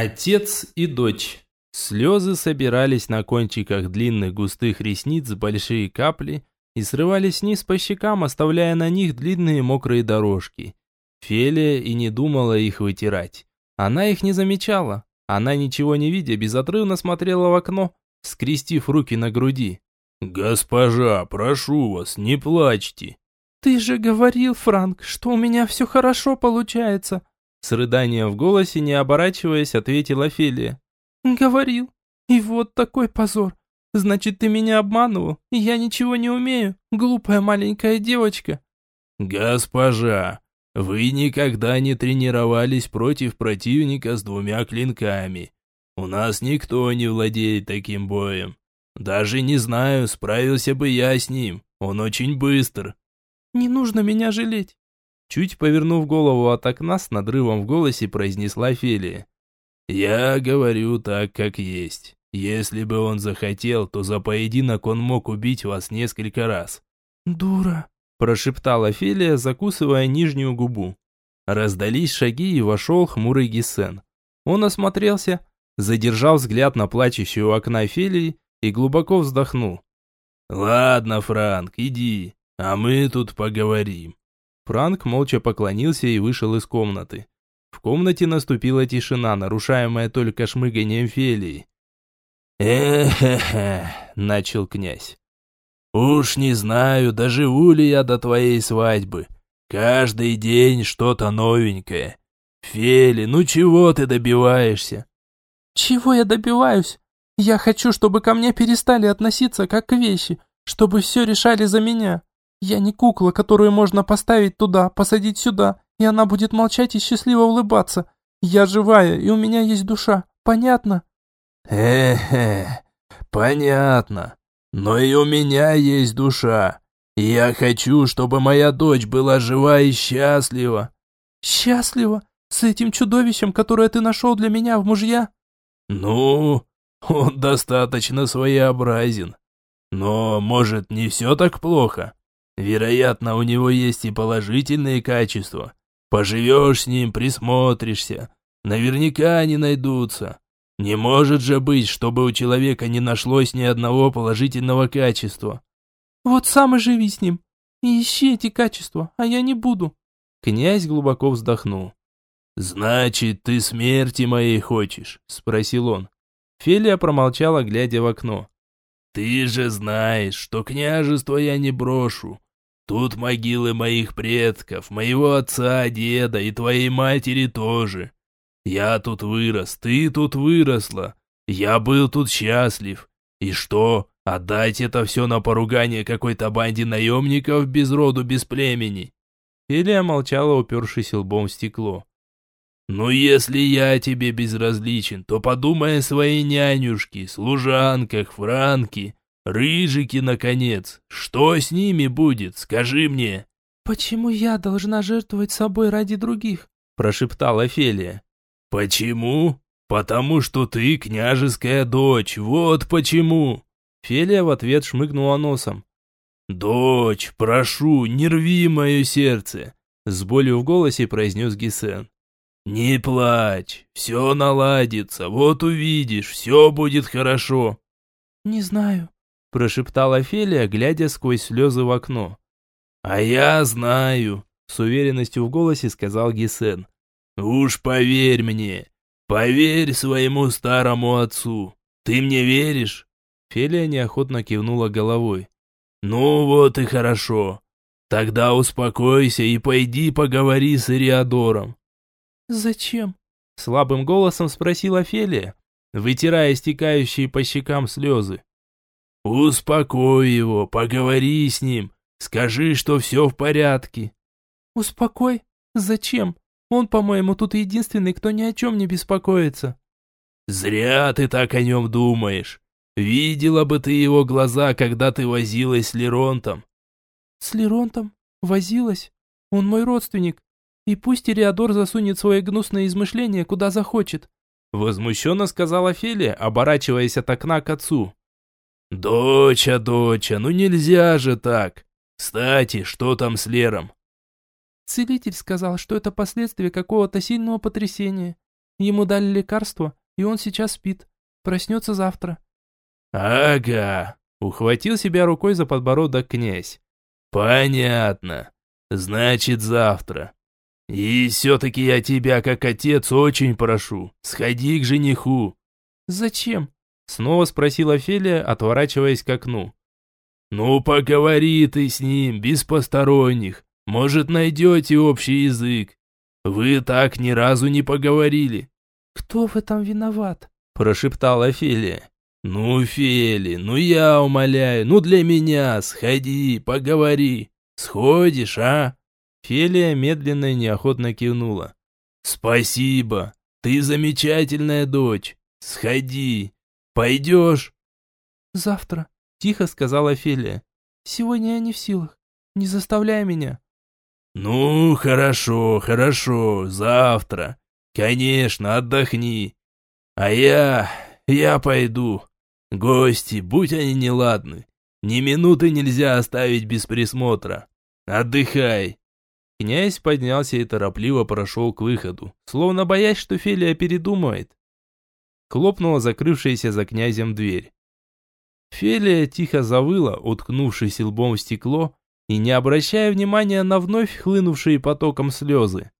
Отец и дочь. Слезы собирались на кончиках длинных густых ресниц большие капли и срывались вниз по щекам, оставляя на них длинные мокрые дорожки. Фелия и не думала их вытирать. Она их не замечала. Она, ничего не видя, безотрывно смотрела в окно, скрестив руки на груди. «Госпожа, прошу вас, не плачьте!» «Ты же говорил, Франк, что у меня все хорошо получается!» С рыданием в голосе, не оборачиваясь, ответила Фелия. «Говорил. И вот такой позор. Значит, ты меня обманывал, я ничего не умею, глупая маленькая девочка». «Госпожа, вы никогда не тренировались против противника с двумя клинками. У нас никто не владеет таким боем. Даже не знаю, справился бы я с ним. Он очень быстр». «Не нужно меня жалеть. Чуть повернув голову от окна с надрывом в голосе, произнесла Фелия. «Я говорю так, как есть. Если бы он захотел, то за поединок он мог убить вас несколько раз». «Дура», – прошептала Фелия, закусывая нижнюю губу. Раздались шаги и вошел хмурый Гиссен. Он осмотрелся, задержал взгляд на плачущую у окна Фелии и глубоко вздохнул. «Ладно, Франк, иди, а мы тут поговорим». Франк молча поклонился и вышел из комнаты. В комнате наступила тишина, нарушаемая только шмыганием Фелии. «Эхе-хе», — начал князь. «Уж не знаю, доживу ли я до твоей свадьбы. Каждый день что-то новенькое. Фели, ну чего ты добиваешься?» «Чего я добиваюсь? Я хочу, чтобы ко мне перестали относиться как к вещи, чтобы все решали за меня. Я не кукла, которую можно поставить туда, посадить сюда, и она будет молчать и счастливо улыбаться. Я живая, и у меня есть душа. Понятно? Э-э, понятно. Но и у меня есть душа. И я хочу, чтобы моя дочь была жива и счастлива. Счастлива? С этим чудовищем, которое ты нашел для меня в мужья? Ну, он достаточно своеобразен. Но, может, не все так плохо? Вероятно, у него есть и положительные качества. Поживешь с ним, присмотришься. Наверняка они найдутся. Не может же быть, чтобы у человека не нашлось ни одного положительного качества. Вот сам и живи с ним. И ищи эти качества, а я не буду. Князь глубоко вздохнул. «Значит, ты смерти моей хочешь?» – спросил он. Фелия промолчала, глядя в окно. «Ты же знаешь, что княжество я не брошу. Тут могилы моих предков, моего отца, деда и твоей матери тоже. Я тут вырос, ты тут выросла. Я был тут счастлив. И что, отдать это все на поругание какой-то банде наемников без роду, без племени?» Фелия молчала, упершись лбом в стекло. «Ну, если я тебе безразличен, то подумай о своей нянюшке, служанках, франке, Рыжики, наконец. Что с ними будет, скажи мне?» «Почему я должна жертвовать собой ради других?» прошептала Фелия. «Почему? Потому что ты княжеская дочь, вот почему!» Фелия в ответ шмыгнула носом. «Дочь, прошу, не рви мое сердце!» С болью в голосе произнес Гисен. «Не плачь, все наладится, вот увидишь, все будет хорошо». «Не знаю», прошептала Фелия, глядя сквозь слезы в окно. «А я знаю», — с уверенностью в голосе сказал Гисен. «Уж поверь мне, поверь своему старому отцу. Ты мне веришь?» Фелия неохотно кивнула головой. «Ну вот и хорошо. Тогда успокойся и пойди поговори с Ириадором». «Зачем?» — слабым голосом спросила Фелия, вытирая стекающие по щекам слезы. «Успокой его, поговори с ним, скажи, что все в порядке». «Успокой? Зачем? Он, по-моему, тут единственный, кто ни о чем не беспокоится». «Зря ты так о нем думаешь. Видела бы ты его глаза, когда ты возилась с Леронтом». «С Леронтом? Возилась? Он мой родственник. И пусть Ириадор засунет свои гнусные измышления куда захочет». Возмущенно сказала Фелия, оборачиваясь от окна к отцу. «Доча, доча, ну нельзя же так! Кстати, что там с Лером?» Целитель сказал, что это последствия какого-то сильного потрясения. Ему дали лекарство, и он сейчас спит. Проснется завтра». «Ага», — ухватил себя рукой за подбородок князь. «Понятно. Значит, завтра. И все-таки я тебя, как отец, очень прошу, сходи к жениху». «Зачем?» — снова спросила Фелия, отворачиваясь к окну. «Ну, поговори ты с ним, без посторонних. Может, найдете общий язык. Вы так ни разу не поговорили». «Кто в этом виноват?» – прошептала Фелия. «Ну, Фели, ну я умоляю, ну для меня, сходи, поговори. Сходишь, а?» Фелия медленно и неохотно кивнула. «Спасибо, ты замечательная дочь. Сходи. Пойдешь?» «Завтра», – тихо сказала Фелия. «Сегодня я не в силах. Не заставляй меня». «Ну, хорошо, хорошо, завтра. Конечно, отдохни. А я... я пойду. Гости, будь они неладны. Ни минуты нельзя оставить без присмотра. Отдыхай». Князь поднялся и торопливо прошел к выходу, словно боясь, что Фелия передумает. Хлопнула закрывшаяся за князем дверь. Фелия тихо завыла, уткнувшись лбом в стекло, и не обращая внимания на вновь хлынувшие потоком слезы.